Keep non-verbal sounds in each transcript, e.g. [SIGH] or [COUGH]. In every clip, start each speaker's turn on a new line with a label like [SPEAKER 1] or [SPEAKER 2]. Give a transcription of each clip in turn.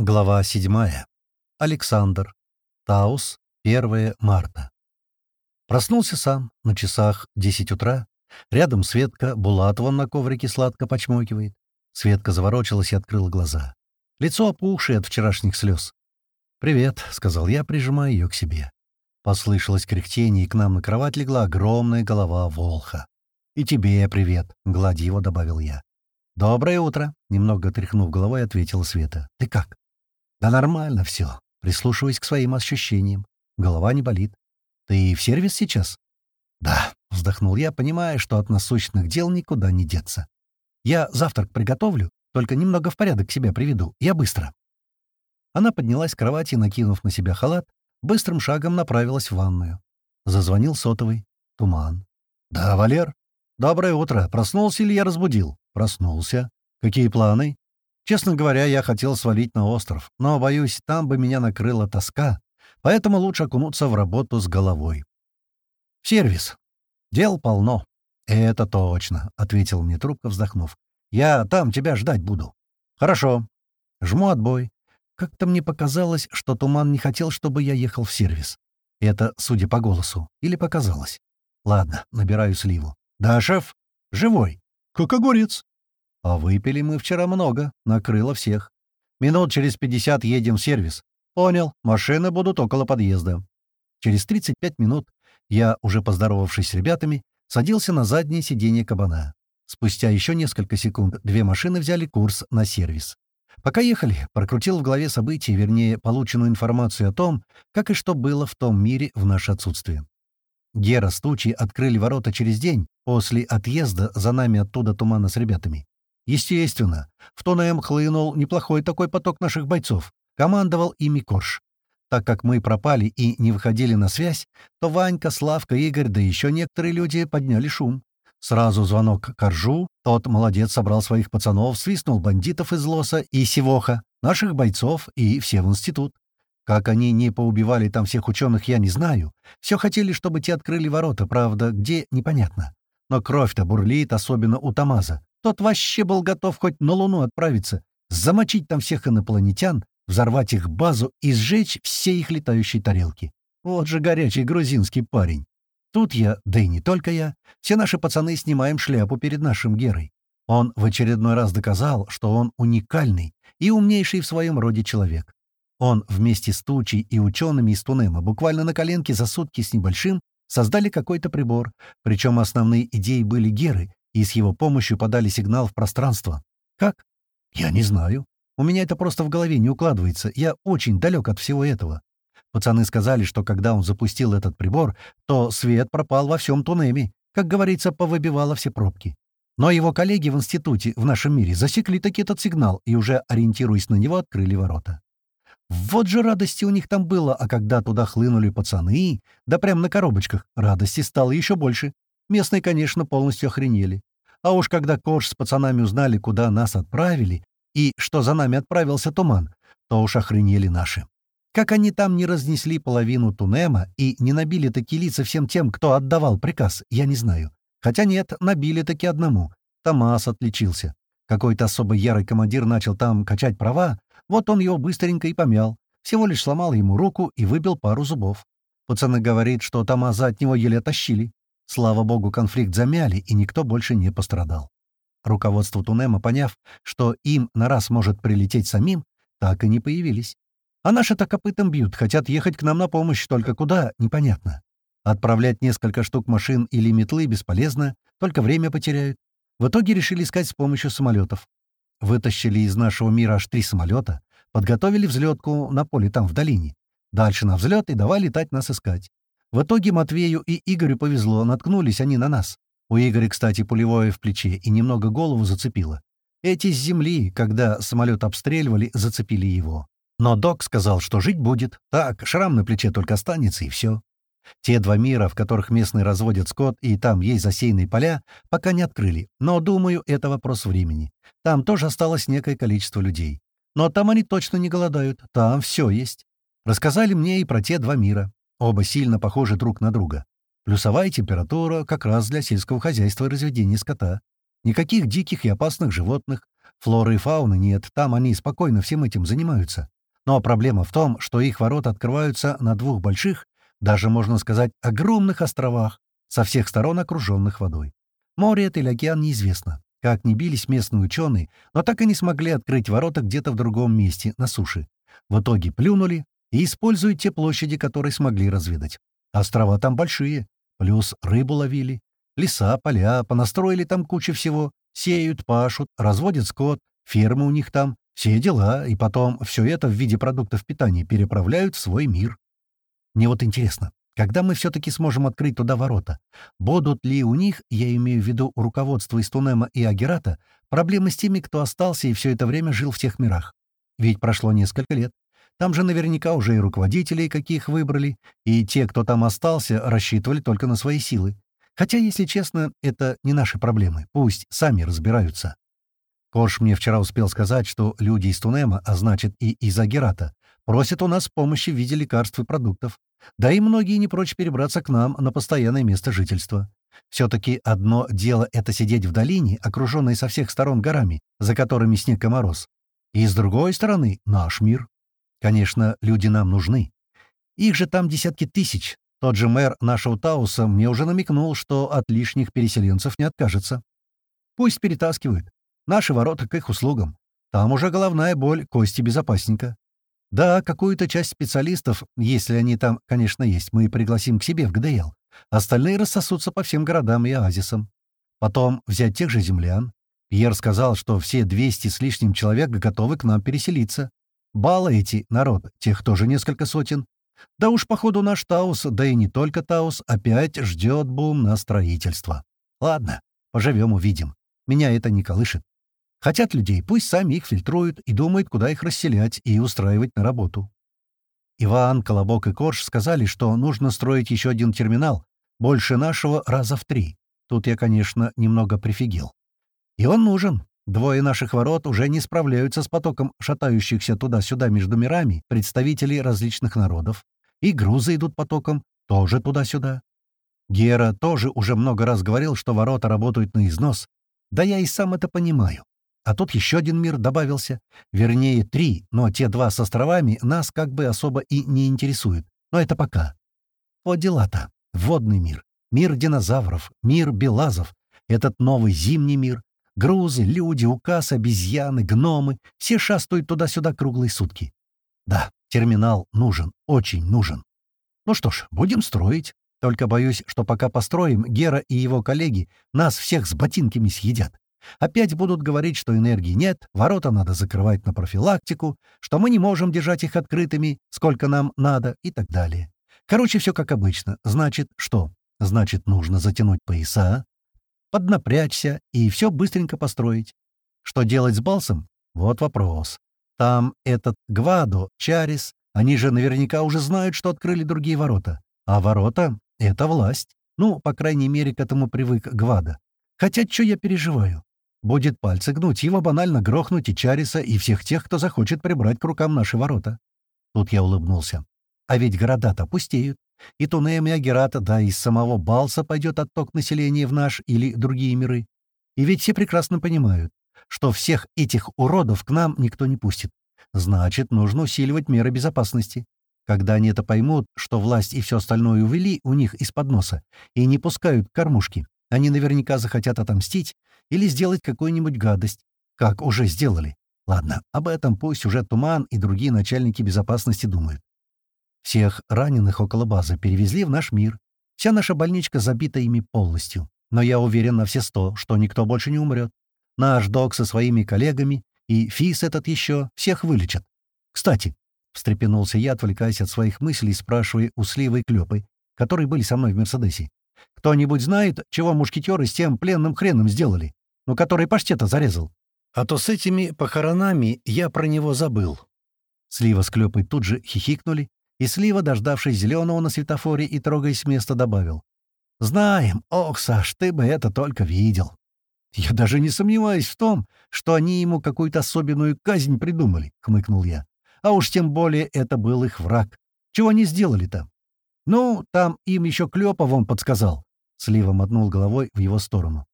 [SPEAKER 1] Глава 7. Александр. Таус. 1 марта. Проснулся сам. На часах 10 утра. Рядом Светка, Булатова на коврике сладко почмокивает. Светка заворочилась и открыла глаза. Лицо опухшее от вчерашних слез. «Привет», — сказал я, прижимая ее к себе. Послышалось кряхтение, и к нам на кровать легла огромная голова волха. «И тебе привет», — гладя его, добавил я. «Доброе утро», — немного тряхнув головой, ответила Света. «Ты как?» «Да нормально все. Прислушиваясь к своим ощущениям. Голова не болит. Ты в сервис сейчас?» «Да», — вздохнул я, понимая, что от насущных дел никуда не деться. «Я завтрак приготовлю, только немного в порядок себя приведу. Я быстро». Она поднялась с кровати, накинув на себя халат, быстрым шагом направилась в ванную. Зазвонил сотовый. Туман. «Да, Валер? Доброе утро. Проснулся или я разбудил?» «Проснулся. Какие планы?» Честно говоря, я хотел свалить на остров, но, боюсь, там бы меня накрыла тоска, поэтому лучше окунуться в работу с головой. «Сервис. Дел полно». «Это точно», — ответил мне трубка, вздохнув. «Я там тебя ждать буду». «Хорошо». Жму отбой. Как-то мне показалось, что Туман не хотел, чтобы я ехал в сервис. Это, судя по голосу. Или показалось. Ладно, набираю сливу. «Да, шеф? Живой?» «Как огурец». А выпили мы вчера много, накрыло всех. Минут через пятьдесят едем в сервис. Понял, машины будут около подъезда. Через 35 минут я, уже поздоровавшись с ребятами, садился на заднее сиденье кабана. Спустя еще несколько секунд две машины взяли курс на сервис. Пока ехали, прокрутил в голове события, вернее, полученную информацию о том, как и что было в том мире в наше отсутствие. Гера с Тучи открыли ворота через день после отъезда за нами оттуда тумана с ребятами. Естественно, в Тонем хлынул неплохой такой поток наших бойцов. Командовал ими Корж. Так как мы пропали и не выходили на связь, то Ванька, Славка, Игорь, да еще некоторые люди подняли шум. Сразу звонок Коржу, тот, молодец, собрал своих пацанов, свистнул бандитов из Лоса и Сивоха, наших бойцов и все в институт. Как они не поубивали там всех ученых, я не знаю. Все хотели, чтобы те открыли ворота, правда, где — непонятно. Но кровь-то бурлит, особенно у Тамаза. Тот вообще был готов хоть на Луну отправиться, замочить там всех инопланетян, взорвать их базу и сжечь все их летающие тарелки. Вот же горячий грузинский парень. Тут я, да и не только я, все наши пацаны снимаем шляпу перед нашим Герой. Он в очередной раз доказал, что он уникальный и умнейший в своем роде человек. Он вместе с Тучей и учеными из Тунема буквально на коленке за сутки с небольшим создали какой-то прибор, причем основные идеи были Геры, и с его помощью подали сигнал в пространство. Как? Я не знаю. У меня это просто в голове не укладывается. Я очень далек от всего этого. Пацаны сказали, что когда он запустил этот прибор, то свет пропал во всем Тунеме, как говорится, повыбивало все пробки. Но его коллеги в институте в нашем мире засекли таки этот сигнал и уже, ориентируясь на него, открыли ворота. Вот же радости у них там было, а когда туда хлынули пацаны, да прям на коробочках, радости стало еще больше. Местные, конечно, полностью охренели. А уж когда Корж с пацанами узнали, куда нас отправили, и что за нами отправился туман, то уж охренели наши. Как они там не разнесли половину Тунема и не набили такие лица всем тем, кто отдавал приказ, я не знаю. Хотя нет, набили таки одному. Томас отличился. Какой-то особо ярый командир начал там качать права, вот он его быстренько и помял. Всего лишь сломал ему руку и выбил пару зубов. Пацаны говорит, что Томаза от него еле тащили. Слава богу, конфликт замяли, и никто больше не пострадал. Руководство Тунема, поняв, что им на раз может прилететь самим, так и не появились. А наши-то копытом бьют, хотят ехать к нам на помощь, только куда — непонятно. Отправлять несколько штук машин или метлы бесполезно, только время потеряют. В итоге решили искать с помощью самолетов. Вытащили из нашего мира аж три самолета, подготовили взлетку на поле там, в долине. Дальше на взлет и давай летать нас искать. В итоге Матвею и Игорю повезло, наткнулись они на нас. У Игоря, кстати, пулевое в плече и немного голову зацепило. Эти с земли, когда самолет обстреливали, зацепили его. Но док сказал, что жить будет. Так, шрам на плече только останется, и все. Те два мира, в которых местные разводят скот, и там есть засеянные поля, пока не открыли. Но, думаю, это вопрос времени. Там тоже осталось некое количество людей. Но там они точно не голодают. Там все есть. Рассказали мне и про те два мира. Оба сильно похожи друг на друга. Плюсовая температура как раз для сельского хозяйства и разведения скота. Никаких диких и опасных животных. Флоры и фауны нет, там они спокойно всем этим занимаются. Но проблема в том, что их ворота открываются на двух больших, даже, можно сказать, огромных островах, со всех сторон окруженных водой. Море это или океан неизвестно. Как ни бились местные ученые, но так и не смогли открыть ворота где-то в другом месте, на суше. В итоге плюнули и используют те площади, которые смогли разведать. Острова там большие, плюс рыбу ловили, леса, поля, понастроили там кучу всего, сеют, пашут, разводят скот, фермы у них там, все дела, и потом все это в виде продуктов питания переправляют в свой мир. Мне вот интересно, когда мы все-таки сможем открыть туда ворота, будут ли у них, я имею в виду у руководства из Тунема и Агерата, проблемы с теми, кто остался и все это время жил в тех мирах? Ведь прошло несколько лет. Там же наверняка уже и руководителей каких выбрали, и те, кто там остался, рассчитывали только на свои силы. Хотя, если честно, это не наши проблемы, пусть сами разбираются. Корж мне вчера успел сказать, что люди из Тунема, а значит и из Агерата, просят у нас помощи в виде лекарств и продуктов. Да и многие не прочь перебраться к нам на постоянное место жительства. Все-таки одно дело — это сидеть в долине, окруженной со всех сторон горами, за которыми снег и мороз. И с другой стороны — наш мир. Конечно, люди нам нужны. Их же там десятки тысяч. Тот же мэр нашего Тауса мне уже намекнул, что от лишних переселенцев не откажется. Пусть перетаскивают. Наши ворота к их услугам. Там уже головная боль кости безопасника. Да, какую-то часть специалистов, если они там, конечно, есть, мы пригласим к себе в ГДЛ. Остальные рассосутся по всем городам и оазисам. Потом взять тех же землян. Пьер сказал, что все 200 с лишним человек готовы к нам переселиться. Балы эти, народ, тех тоже несколько сотен. Да уж, походу, наш Таус, да и не только Таус, опять ждет бум на строительство. Ладно, поживем-увидим. Меня это не колышет. Хотят людей, пусть сами их фильтруют и думают, куда их расселять и устраивать на работу. Иван, Колобок и Корж сказали, что нужно строить еще один терминал, больше нашего раза в три. Тут я, конечно, немного прифигел. И он нужен. Двое наших ворот уже не справляются с потоком шатающихся туда-сюда между мирами представителей различных народов. И грузы идут потоком тоже туда-сюда. Гера тоже уже много раз говорил, что ворота работают на износ. Да я и сам это понимаю. А тут еще один мир добавился. Вернее, три, но те два с островами нас как бы особо и не интересуют. Но это пока. Вот дела-то. Водный мир. Мир динозавров. Мир белазов. Этот новый зимний мир. Грузы, люди, указ, обезьяны, гномы. Все шастают туда-сюда круглые сутки. Да, терминал нужен. Очень нужен. Ну что ж, будем строить. Только боюсь, что пока построим, Гера и его коллеги нас всех с ботинками съедят. Опять будут говорить, что энергии нет, ворота надо закрывать на профилактику, что мы не можем держать их открытыми, сколько нам надо и так далее. Короче, все как обычно. Значит, что? Значит, нужно затянуть пояса, поднапрячься и все быстренько построить. Что делать с Балсом? Вот вопрос. Там этот Гвадо, Чарис, они же наверняка уже знают, что открыли другие ворота. А ворота — это власть. Ну, по крайней мере, к этому привык Гвада. Хотя, что я переживаю? Будет пальцы гнуть, его банально грохнуть и Чариса, и всех тех, кто захочет прибрать к рукам наши ворота. Тут я улыбнулся. А ведь города-то пустеют. И Тунем, и Агерата, да из самого Балса пойдет отток населения в наш или другие миры. И ведь все прекрасно понимают, что всех этих уродов к нам никто не пустит. Значит, нужно усиливать меры безопасности. Когда они это поймут, что власть и все остальное увели у них из-под носа и не пускают кормушки, они наверняка захотят отомстить или сделать какую-нибудь гадость, как уже сделали. Ладно, об этом пусть уже Туман и другие начальники безопасности думают. Всех раненых около базы перевезли в наш мир. Вся наша больничка забита ими полностью. Но я уверен на все сто, что никто больше не умрет. Наш док со своими коллегами и Фис этот еще всех вылечат. Кстати, — встрепенулся я, отвлекаясь от своих мыслей, спрашивая у Сливы и Клёпы, которые были со мной в Мерседесе. «Кто-нибудь знает, чего мушкетеры с тем пленным хреном сделали? ну, который паштета зарезал. А то с этими похоронами я про него забыл». Слива с Клёпой тут же хихикнули, и Слива, дождавшись зеленого на светофоре и трогаясь с места, добавил. «Знаем. Ох, Саш, ты бы это только видел». «Я даже не сомневаюсь в том, что они ему какую-то особенную казнь придумали», — хмыкнул я. «А уж тем более это был их враг. Чего они сделали-то?» «Ну, там им еще Клёпа вон подсказал», — Слива мотнул головой в его сторону.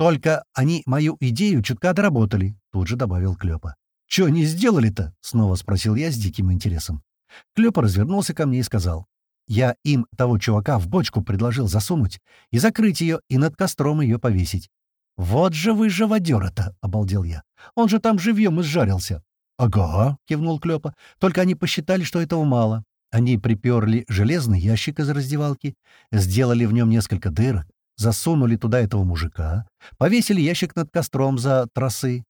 [SPEAKER 1] Только они мою идею чутка доработали», — тут же добавил Клёпа. «Чё они сделали-то?» — снова спросил я с диким интересом. Клёпа развернулся ко мне и сказал. «Я им того чувака в бочку предложил засунуть и закрыть ее и над костром ее повесить. «Вот же вы живодёры-то!» — обалдел я. «Он же там живьем изжарился». «Ага», — кивнул Клёпа. «Только они посчитали, что этого мало. Они приперли железный ящик из раздевалки, сделали в нем несколько дырок, засунули туда этого мужика, повесили ящик над костром за тросы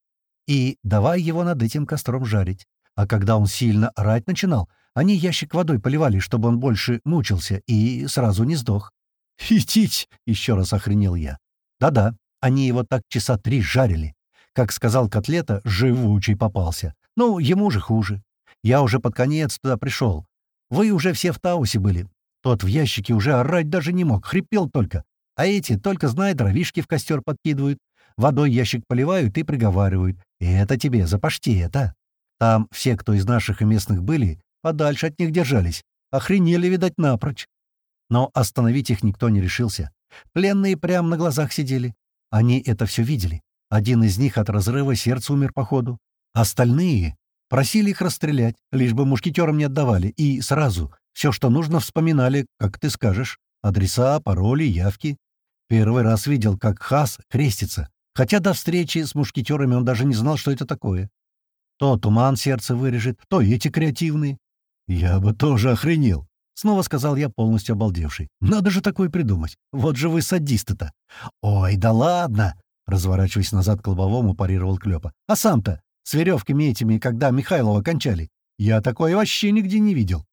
[SPEAKER 1] и давай его над этим костром жарить. А когда он сильно орать начинал, они ящик водой поливали, чтобы он больше мучился и сразу не сдох. [LAUGHS] «Фитить!» — еще раз охренел я. «Да-да, они его так часа три жарили. Как сказал Котлета, живучий попался. Ну, ему же хуже. Я уже под конец туда пришел. Вы уже все в Таусе были. Тот в ящике уже орать даже не мог, хрипел только. А эти только, знай, дровишки в костер подкидывают, водой ящик поливают и приговаривают. И это тебе за паштета. Там все, кто из наших и местных были, подальше от них держались. Охренели, видать, напрочь. Но остановить их никто не решился. Пленные прямо на глазах сидели. Они это все видели. Один из них от разрыва сердца умер походу. Остальные просили их расстрелять, лишь бы мушкетерам не отдавали, и сразу все, что нужно, вспоминали, как ты скажешь, адреса, пароли, явки. Первый раз видел, как Хас крестится, хотя до встречи с мушкетерами он даже не знал, что это такое. То туман сердце вырежет, то эти креативные. Я бы тоже охренел. Снова сказал я, полностью обалдевший. «Надо же такое придумать. Вот же вы садисты-то!» «Ой, да ладно!» Разворачиваясь назад к лобовому, парировал Клёпа. «А сам-то? С веревками этими, когда Михайлова кончали? Я такое вообще нигде не видел».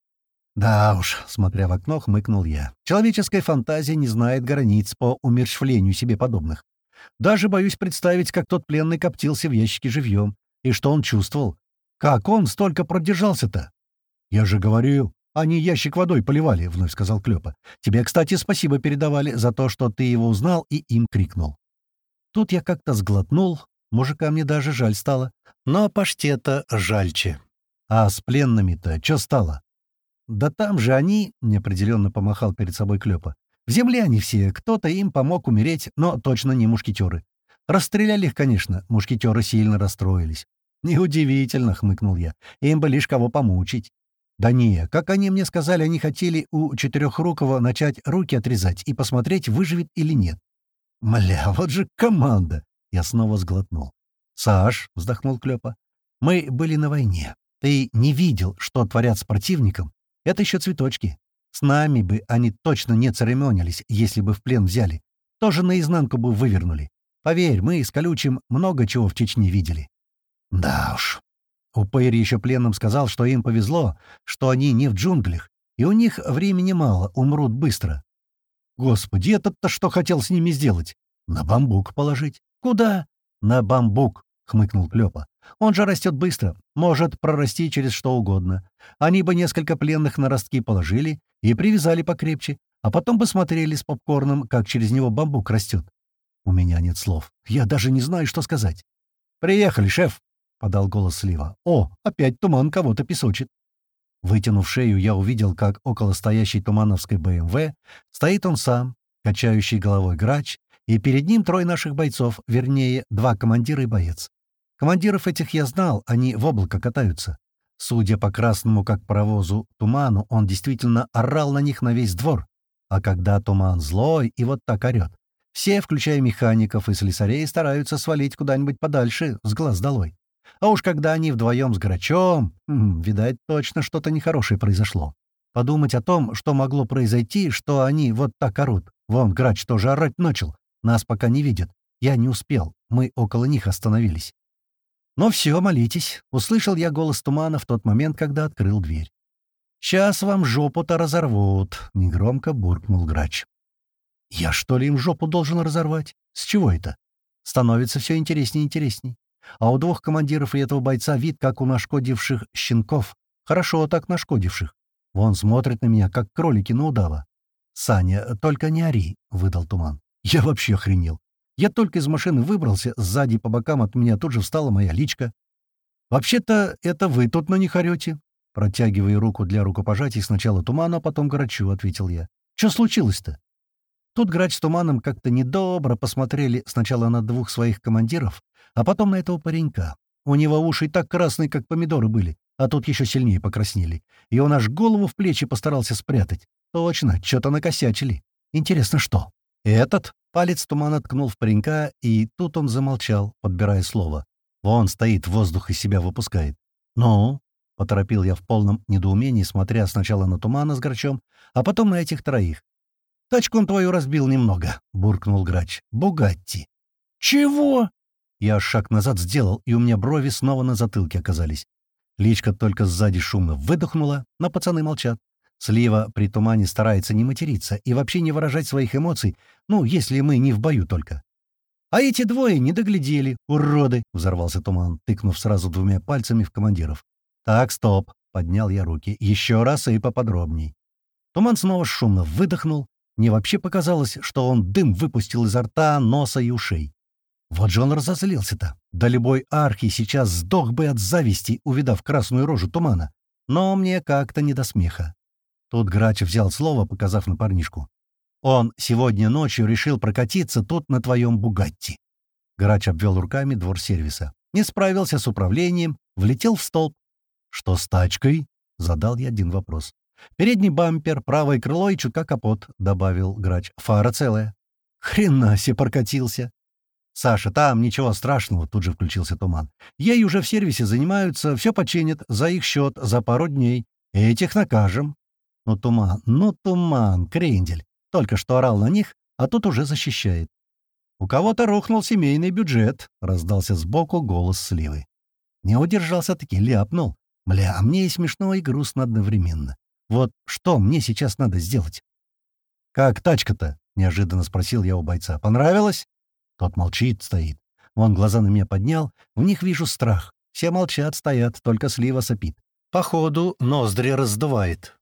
[SPEAKER 1] «Да уж», — смотря в окно, хмыкнул я. «Человеческая фантазия не знает границ по умерщвлению себе подобных. Даже боюсь представить, как тот пленный коптился в ящике живьем. И что он чувствовал. Как он столько продержался-то? Я же говорил, они ящик водой поливали, — вновь сказал Клёпа. Тебе, кстати, спасибо передавали за то, что ты его узнал и им крикнул. Тут я как-то сглотнул, мужика мне даже жаль стало. Но паштета жальче. А с пленными-то что стало? «Да там же они», — неопределенно помахал перед собой Клёпа. «В земле они все, кто-то им помог умереть, но точно не мушкетеры. Расстреляли их, конечно, мушкетеры сильно расстроились». «Неудивительно», — хмыкнул я, — «им бы лишь кого помучить». «Да не, как они мне сказали, они хотели у Четырехрукого начать руки отрезать и посмотреть, выживет или нет». «Мля, вот же команда!» — я снова сглотнул. «Саш», — вздохнул Клёпа, — «мы были на войне. Ты не видел, что творят с противником, это еще цветочки. С нами бы они точно не церемонились, если бы в плен взяли. Тоже наизнанку бы вывернули. Поверь, мы с Колючим много чего в Чечне видели. Да уж. Упырь еще пленным сказал, что им повезло, что они не в джунглях, и у них времени мало, умрут быстро. Господи, этот-то что хотел с ними сделать? На бамбук положить. Куда? На бамбук, хмыкнул Клёпа. Он же растет быстро, может прорасти через что угодно. Они бы несколько пленных на ростки положили и привязали покрепче, а потом бы смотрели с попкорном, как через него бамбук растет. У меня нет слов. Я даже не знаю, что сказать. «Приехали, шеф!» — подал голос Слива. «О, опять туман кого-то песочит». Вытянув шею, я увидел, как около стоящей тумановской БМВ стоит он сам, качающий головой грач, и перед ним трое наших бойцов, вернее, два командира и боец. Командиров этих я знал, они в облако катаются. Судя по красному, как паровозу, туману, он действительно орал на них на весь двор. А когда туман злой и вот так орёт, все, включая механиков и слесарей, стараются свалить куда-нибудь подальше, с глаз долой. А уж когда они вдвоем с Грачом, видать, точно что-то нехорошее произошло. Подумать о том, что могло произойти, что они вот так орут. Вон, Грач тоже орать начал. Нас пока не видят. Я не успел. Мы около них остановились. «Ну все, молитесь», — услышал я голос тумана в тот момент, когда открыл дверь. «Сейчас вам жопу-то разорвут», — негромко буркнул грач. «Я что ли им жопу должен разорвать? С чего это?» Становится все интереснее и интересней. А у двух командиров и этого бойца вид, как у нашкодивших щенков. Хорошо так нашкодивших. Вон смотрит на меня, как кролики на удава. «Саня, только не ори», — выдал туман. «Я вообще охренел. Я только из машины выбрался, сзади по бокам от меня тут же встала моя личка. «Вообще-то это вы тут на них орете?» Протягивая руку для рукопожатий сначала туману, а потом горачу, ответил я. «Что случилось-то?» Тут Грач с Туманом как-то недобро посмотрели сначала на двух своих командиров, а потом на этого паренька. У него уши так красные, как помидоры были, а тут еще сильнее покраснели. И он аж голову в плечи постарался спрятать. Точно, что-то накосячили. Интересно, что? Этот палец тумана ткнул в паренька, и тут он замолчал, подбирая слово. Вон стоит, воздух из себя выпускает. «Ну?» — поторопил я в полном недоумении, смотря сначала на тумана с грачом, а потом на этих троих. «Тачку он твою разбил немного», — буркнул грач. «Бугатти». «Чего?» Я шаг назад сделал, и у меня брови снова на затылке оказались. Личка только сзади шумно выдохнула, но пацаны молчат. Слива при тумане старается не материться и вообще не выражать своих эмоций, ну, если мы не в бою только. «А эти двое не доглядели, уроды!» — взорвался туман, тыкнув сразу двумя пальцами в командиров. «Так, стоп!» — поднял я руки. «Еще раз и поподробней». Туман снова шумно выдохнул. Мне вообще показалось, что он дым выпустил изо рта, носа и ушей. Вот же он разозлился-то. Да любой архи сейчас сдох бы от зависти, увидав красную рожу тумана. Но мне как-то не до смеха. Тут Грач взял слово, показав на парнишку. «Он сегодня ночью решил прокатиться тут на твоем Бугатти». Грач обвел руками двор сервиса. Не справился с управлением, влетел в столб. «Что с тачкой?» — задал я один вопрос. «Передний бампер, правое крыло и чутка капот», — добавил Грач. «Фара целая». «Хрена себе прокатился!» «Саша, там ничего страшного», — тут же включился Туман. «Ей уже в сервисе занимаются, все починят, за их счет, за пару дней. Этих накажем». Ну, туман, ну, туман, крендель. Только что орал на них, а тут уже защищает. «У кого-то рухнул семейный бюджет», — раздался сбоку голос Сливы. Не удержался-таки, ляпнул. Бля, а мне и смешно, и грустно одновременно. Вот что мне сейчас надо сделать? «Как тачка-то?» — неожиданно спросил я у бойца. «Понравилось?» Тот молчит, стоит. Вон глаза на меня поднял, в них вижу страх. Все молчат, стоят, только слива сопит. Походу, ноздри раздувает.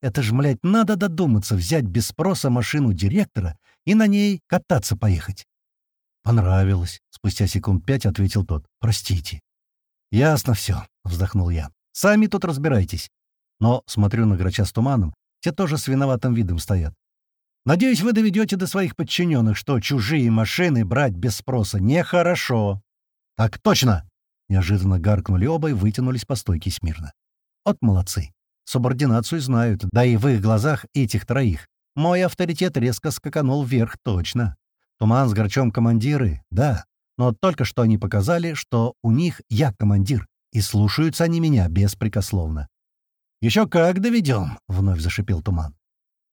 [SPEAKER 1] Это ж, млядь, надо додуматься взять без спроса машину директора и на ней кататься поехать. «Понравилось», — спустя секунд пять ответил тот. «Простите». «Ясно все», — вздохнул я. «Сами тут разбирайтесь». Но, смотрю на грача с туманом, те тоже с виноватым видом стоят. «Надеюсь, вы доведете до своих подчиненных, что чужие машины брать без спроса нехорошо». «Так точно!» — неожиданно гаркнули оба и вытянулись по стойке смирно. «От молодцы. Субординацию знают, да и в их глазах этих троих. Мой авторитет резко скаканул вверх точно. Туман с Горчом командиры, да, но только что они показали, что у них я командир, и слушаются они меня беспрекословно. «Еще как доведем», — вновь зашипел Туман.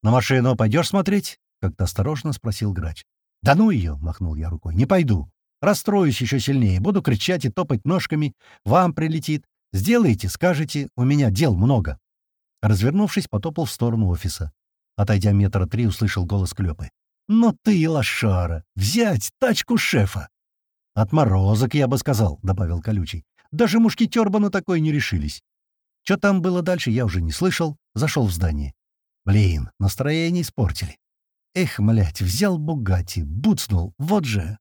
[SPEAKER 1] «На машину пойдешь смотреть?» — как-то осторожно спросил Грач. «Да ну ее!» — махнул я рукой. «Не пойду. Расстроюсь еще сильнее. Буду кричать и топать ножками. Вам прилетит. Сделайте, скажете, у меня дел много. Развернувшись, потопал в сторону офиса. Отойдя метра три, услышал голос Клёпы. «Ну ты, лошара! Взять тачку шефа!» «Отморозок, я бы сказал», — добавил Колючий. «Даже мушкетер бы на такой не решились». Что там было дальше, я уже не слышал. Зашел в здание. Блин, настроение испортили. Эх, млять, взял Бугати, буцнул, вот же.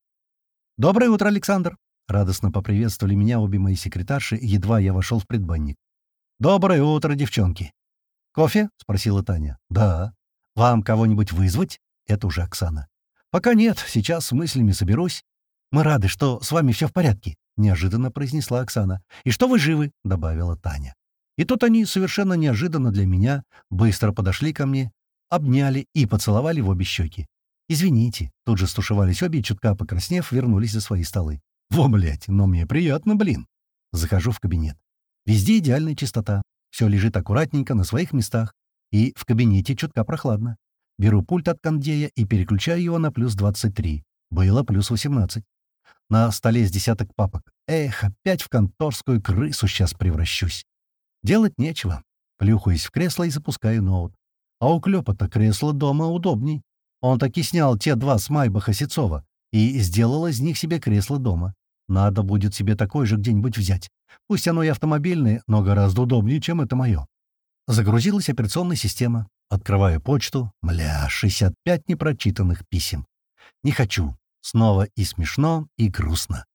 [SPEAKER 1] «Доброе утро, Александр!» Радостно поприветствовали меня обе мои секретарши, едва я вошел в предбанник. «Доброе утро, девчонки!» «Кофе?» — спросила Таня. «Да». «Вам кого-нибудь вызвать?» — это уже Оксана. «Пока нет, сейчас с мыслями соберусь. Мы рады, что с вами все в порядке», — неожиданно произнесла Оксана. «И что вы живы?» — добавила Таня. И тут они, совершенно неожиданно для меня, быстро подошли ко мне, обняли и поцеловали в обе щеки. «Извините», — тут же стушевались обе, чутка покраснев, вернулись за свои столы. «Во, блядь, но мне приятно, блин». Захожу в кабинет. Везде идеальная чистота. Все лежит аккуратненько на своих местах. И в кабинете чутка прохладно. Беру пульт от кондея и переключаю его на плюс 23. Было плюс 18. На столе с десяток папок. Эх, опять в конторскую крысу сейчас превращусь. Делать нечего. Плюхаюсь в кресло и запускаю ноут. А у Клёпа-то кресло дома удобней. Он таки снял те два с Майбаха Сецова и сделал из них себе кресло дома. Надо будет себе такое же где-нибудь взять. Пусть оно и автомобильное, но гораздо удобнее, чем это мое. Загрузилась операционная система. Открываю почту. Мля, 65 непрочитанных писем. Не хочу. Снова и смешно, и грустно.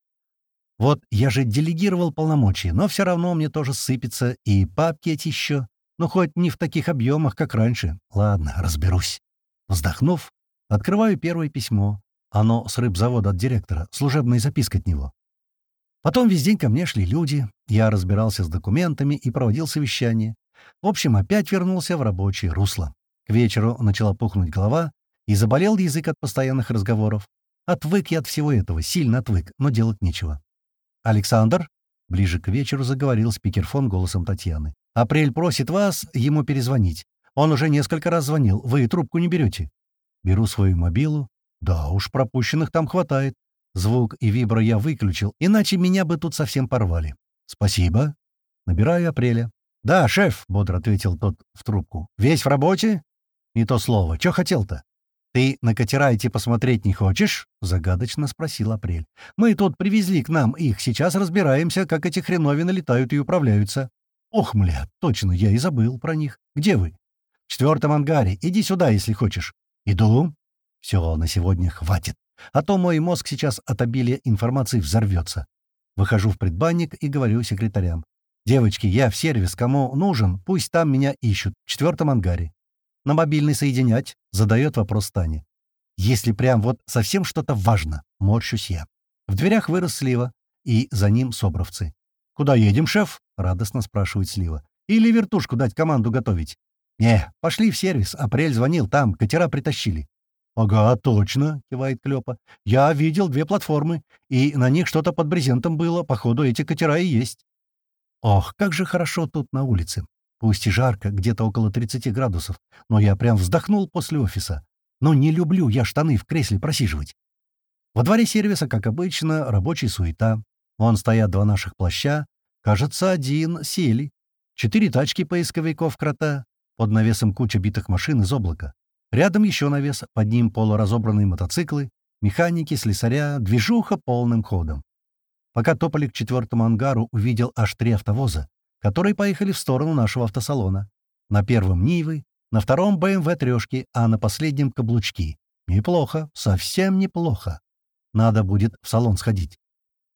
[SPEAKER 1] Вот я же делегировал полномочия, но все равно мне тоже сыпется, и папки эти еще. Ну, хоть не в таких объемах, как раньше. Ладно, разберусь. Вздохнув, Открываю первое письмо. Оно с рыбзавода от директора, служебная записка от него. Потом весь день ко мне шли люди, я разбирался с документами и проводил совещание. В общем, опять вернулся в рабочее русло. К вечеру начала пухнуть голова, и заболел язык от постоянных разговоров. Отвык я от всего этого, сильно отвык, но делать нечего. «Александр?» — ближе к вечеру заговорил спикерфон голосом Татьяны. «Апрель просит вас ему перезвонить. Он уже несколько раз звонил, вы трубку не берете». Беру свою мобилу. Да уж, пропущенных там хватает. Звук и вибро я выключил, иначе меня бы тут совсем порвали. «Спасибо». Набираю апреля. «Да, шеф», — бодро ответил тот в трубку. «Весь в работе?» «Не то слово. Чё хотел-то?» «Ты на катера идти посмотреть не хочешь?» — загадочно спросил Апрель. «Мы тут привезли к нам их. Сейчас разбираемся, как эти хреновины летают и управляются». «Ох, мля, точно, я и забыл про них. Где вы?» «В четвертом ангаре. Иди сюда, если хочешь». «Иду». «Все, на сегодня хватит. А то мой мозг сейчас от обилия информации взорвется. Выхожу в предбанник и говорю секретарям. «Девочки, я в сервис, кому нужен, пусть там меня ищут, в четвертом ангаре». «На мобильный соединять?» — задает вопрос Таня. «Если прям вот совсем что-то важно», — морщусь я. В дверях вырос Слива, и за ним собровцы. «Куда едем, шеф?» — радостно спрашивает Слива. «Или вертушку дать команду готовить?» «Не, пошли в сервис. Апрель звонил, там катера притащили». «Ага, точно», — кивает Клёпа. «Я видел две платформы, и на них что-то под брезентом было. Походу, эти катера и есть». Ох, как же хорошо тут на улице. Пусть и жарко, где-то около 30 градусов, но я прям вздохнул после офиса. Но не люблю я штаны в кресле просиживать. Во дворе сервиса, как обычно, рабочая суета. Вон стоят два наших плаща. Кажется, один сели. Четыре тачки поисковиков крота. Под навесом куча битых машин из облака. Рядом еще навес, под ним полуразобранные мотоциклы, механики, слесаря, движуха полным ходом. Пока топали к четвертому ангару, увидел аж три автовоза, которые поехали в сторону нашего автосалона. На первом Нивы, на втором БМВ трешки, а на последнем каблучки. Неплохо, совсем неплохо. Надо будет в салон сходить.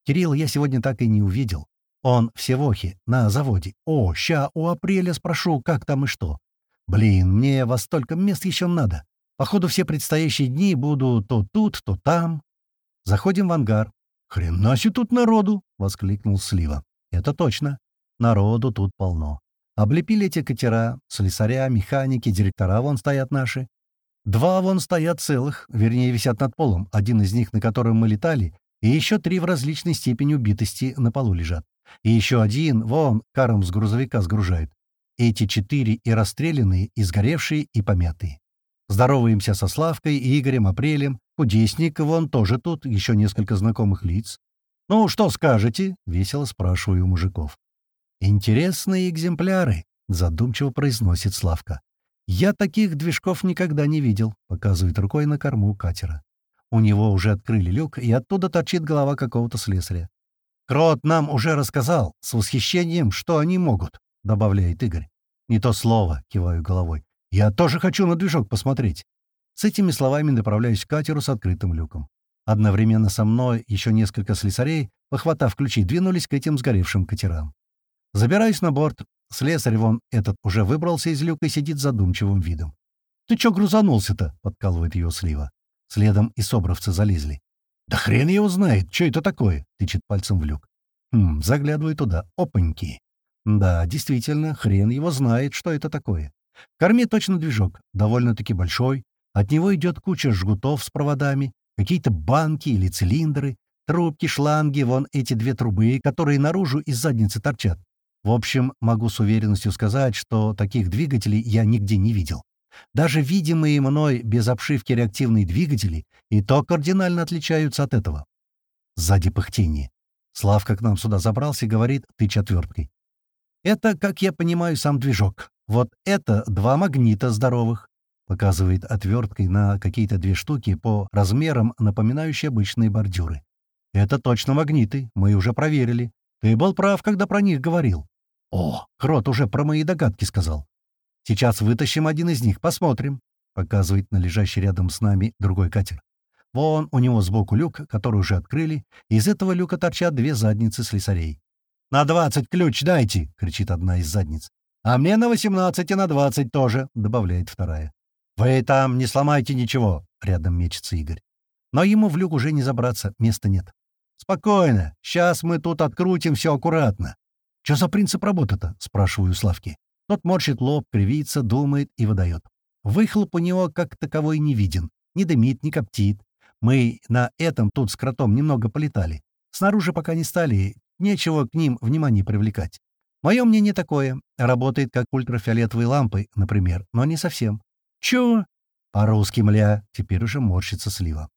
[SPEAKER 1] Кирилла я сегодня так и не увидел. Он в Севохе, на заводе. О, ща у Апреля спрошу, как там и что. Блин, мне во столько мест еще надо. Походу, все предстоящие дни буду то тут, то там. Заходим в ангар. «Хрена себе тут народу!» — воскликнул Слива. «Это точно. Народу тут полно. Облепили эти катера, слесаря, механики, директора вон стоят наши. Два вон стоят целых, вернее, висят над полом, один из них, на котором мы летали, и еще три в различной степени убитости на полу лежат. И еще один, вон, каром с грузовика сгружает. Эти четыре и расстрелянные, и сгоревшие, и помятые. Здороваемся со Славкой, Игорем, Апрелем. Кудесник, вон тоже тут, еще несколько знакомых лиц. «Ну, что скажете?» — весело спрашиваю мужиков. «Интересные экземпляры», — задумчиво произносит Славка. «Я таких движков никогда не видел», — показывает рукой на корму катера. У него уже открыли люк, и оттуда торчит голова какого-то слесаря. «Крот нам уже рассказал с восхищением, что они могут», — добавляет Игорь. «Не то слово», — киваю головой. «Я тоже хочу на движок посмотреть». С этими словами направляюсь к катеру с открытым люком. Одновременно со мной еще несколько слесарей, похватав ключи, двинулись к этим сгоревшим катерам. Забираюсь на борт. Слесарь вон этот уже выбрался из люка и сидит задумчивым видом. «Ты чё грузанулся-то?» — подкалывает его слива. Следом и собровцы залезли. «Да хрен его знает, что это такое?» — тычет пальцем в люк. Хм, заглядываю туда. Опаньки. Да, действительно, хрен его знает, что это такое. В корме точно движок, довольно-таки большой. От него идет куча жгутов с проводами, какие-то банки или цилиндры, трубки, шланги, вон эти две трубы, которые наружу из задницы торчат. В общем, могу с уверенностью сказать, что таких двигателей я нигде не видел. Даже видимые мной без обшивки реактивные двигатели и то кардинально отличаются от этого. Сзади пыхтение. Славка к нам сюда забрался и говорит, ты четверткой. Это, как я понимаю, сам движок. Вот это два магнита здоровых. Показывает отверткой на какие-то две штуки по размерам, напоминающие обычные бордюры. Это точно магниты, мы уже проверили. Ты был прав, когда про них говорил. О, Крот уже про мои догадки сказал. Сейчас вытащим один из них, посмотрим. Показывает на лежащий рядом с нами другой катер. Вон у него сбоку люк, который уже открыли. Из этого люка торчат две задницы слесарей. «На двадцать ключ дайте!» — кричит одна из задниц. «А мне на восемнадцать и на двадцать тоже!» — добавляет вторая. «Вы там не сломайте ничего!» — рядом мечется Игорь. Но ему в люк уже не забраться, места нет. «Спокойно, сейчас мы тут открутим все аккуратно». «Что за принцип работы-то?» — спрашиваю Славки. Тот морщит лоб, кривится, думает и выдает. Выхлоп у него как таковой не виден. Не дымит, не коптит. Мы на этом тут с кротом немного полетали. Снаружи пока не стали, нечего к ним внимание привлекать. Мое мнение такое. Работает как ультрафиолетовые лампы, например, но не совсем. Чё? По-русски, мля, теперь уже морщится слива.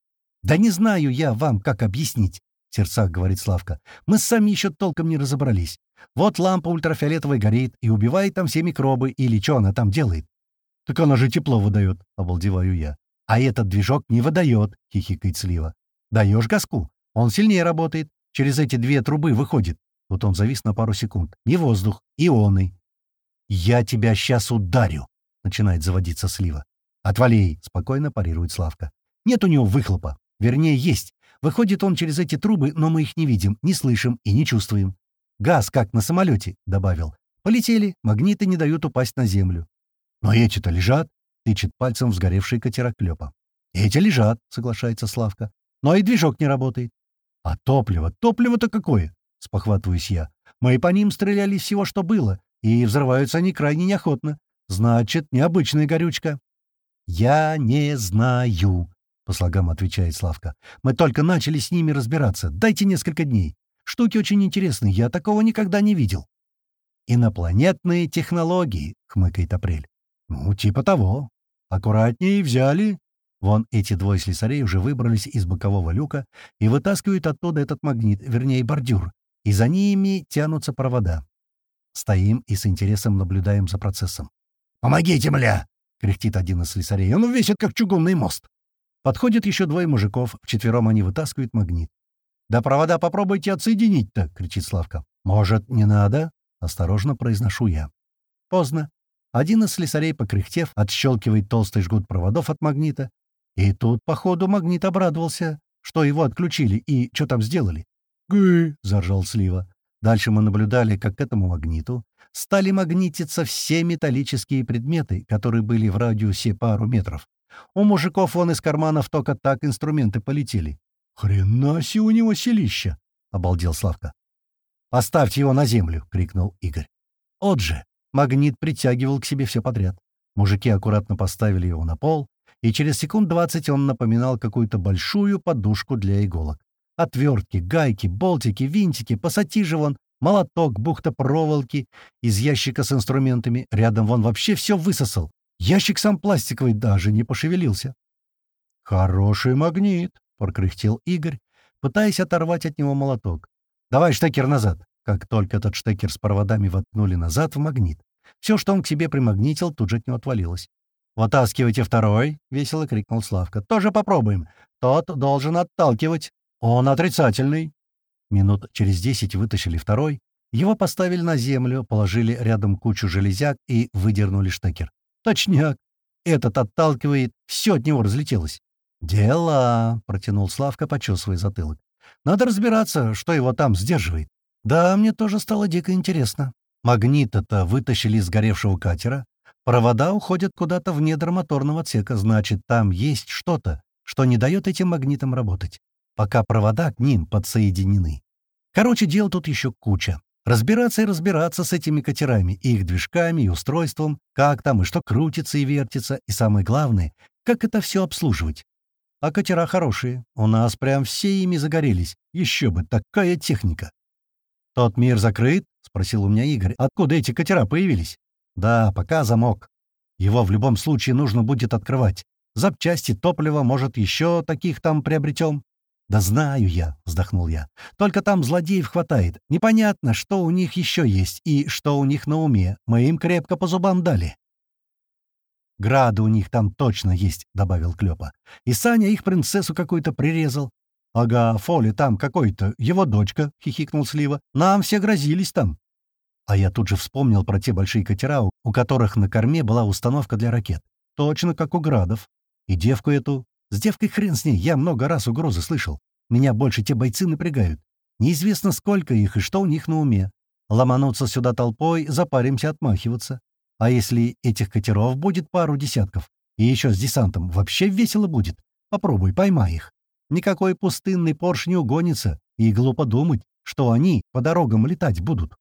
[SPEAKER 1] Да не знаю я вам, как объяснить, в сердцах говорит Славка. Мы сами еще толком не разобрались. Вот лампа ультрафиолетовая горит и убивает там все микробы, или что она там делает? Так она же тепло выдает, обалдеваю я. А этот движок не выдает, хихикает Слива. Даешь газку, он сильнее работает, через эти две трубы выходит. Вот он завис на пару секунд. Не воздух, ионы. «Я тебя сейчас ударю!» — начинает заводиться Слива. «Отвали!» — спокойно парирует Славка. «Нет у него выхлопа. Вернее, есть. Выходит он через эти трубы, но мы их не видим, не слышим и не чувствуем. Газ, как на самолете», — добавил. «Полетели, магниты не дают упасть на землю». «Но эти-то лежат», — тычет пальцем в сгоревшие катера Клёпа. «Эти лежат», — соглашается Славка. «Но и движок не работает». «А топливо? Топливо-то какое?» — спохватываюсь я. «Мы по ним стреляли всего, что было, и взрываются они крайне неохотно. Значит, необычная горючка». «Я не знаю», — по слогам отвечает Славка. «Мы только начали с ними разбираться. Дайте несколько дней. Штуки очень интересные, я такого никогда не видел». «Инопланетные технологии», — хмыкает Апрель. «Ну, типа того. Аккуратнее взяли». Вон эти двое слесарей уже выбрались из бокового люка и вытаскивают оттуда этот магнит, вернее, бордюр, и за ними тянутся провода. Стоим и с интересом наблюдаем за процессом. «Помогите, мля!» — кряхтит один из слесарей. «Он весит, как чугунный мост». Подходят еще двое мужиков, вчетвером они вытаскивают магнит. «Да провода попробуйте отсоединить-то!» — кричит Славка. «Может, не надо?» — осторожно произношу я. Поздно. Один из слесарей, покряхтев, отщелкивает толстый жгут проводов от магнита. И тут, походу, магнит обрадовался, что его отключили и что там сделали. «Гы!» — заржал Слива. Дальше мы наблюдали, как к этому магниту стали магнититься все металлические предметы, которые были в радиусе пару метров. У мужиков вон из карманов только так инструменты полетели. «Хрена себе у него селища!» — обалдел Славка. «Поставьте его на землю!» — крикнул Игорь. «От же!» Магнит притягивал к себе все подряд. Мужики аккуратно поставили его на пол, и через секунд двадцать он напоминал какую-то большую подушку для иголок. Отвертки, гайки, болтики, винтики, пассатижи вон, молоток, бухта проволоки из ящика с инструментами. Рядом вон вообще все высосал. Ящик сам пластиковый даже не пошевелился. «Хороший магнит», — прокряхтел Игорь, пытаясь оторвать от него молоток. «Давай штекер назад». Как только этот штекер с проводами воткнули назад в магнит, все, что он к себе примагнитил, тут же от него отвалилось. «Вытаскивайте второй!» — весело крикнул Славка. «Тоже попробуем. Тот должен отталкивать. Он отрицательный». Минут через десять вытащили второй, его поставили на землю, положили рядом кучу железяк и выдернули штекер. «Точняк! Этот отталкивает, все от него разлетелось». «Дела!» — протянул Славка, почесывая затылок. «Надо разбираться, что его там сдерживает». Да, мне тоже стало дико интересно. Магнит-то вытащили из сгоревшего катера. Провода уходят куда-то в недр моторного отсека, значит, там есть что-то, что не дает этим магнитам работать, пока провода к ним подсоединены. Короче, дел тут еще куча. Разбираться и разбираться с этими катерами, их движками, и устройством, как там и что крутится и вертится, и самое главное, как это все обслуживать. А катера хорошие, у нас прям все ими загорелись. Еще бы, такая техника. «Тот мир закрыт?» — спросил у меня Игорь. «Откуда эти катера появились?» «Да, пока замок. Его в любом случае нужно будет открывать. Запчасти, топливо, может, еще таких там приобретем?» «Да знаю я», — вздохнул я. «Только там злодеев хватает. Непонятно, что у них еще есть и что у них на уме. Мы им крепко по зубам дали». «Грады у них там точно есть», — добавил Клёпа. «И Саня их принцессу какую-то прирезал. «Ага, Фоли там какой-то, его дочка», — хихикнул Слива. «Нам все грозились там». А я тут же вспомнил про те большие катера, у которых на корме была установка для ракет. Точно как у градов. И девку эту... С девкой хрен с ней, я много раз угрозы слышал. Меня больше те бойцы напрягают. Неизвестно, сколько их и что у них на уме. Ломануться сюда толпой, запаримся отмахиваться. А если этих катеров будет пару десятков, И еще с десантом вообще весело будет. Попробуй, поймай их. Никакой пустынный Порш не угонится, и глупо думать, что они по дорогам летать будут.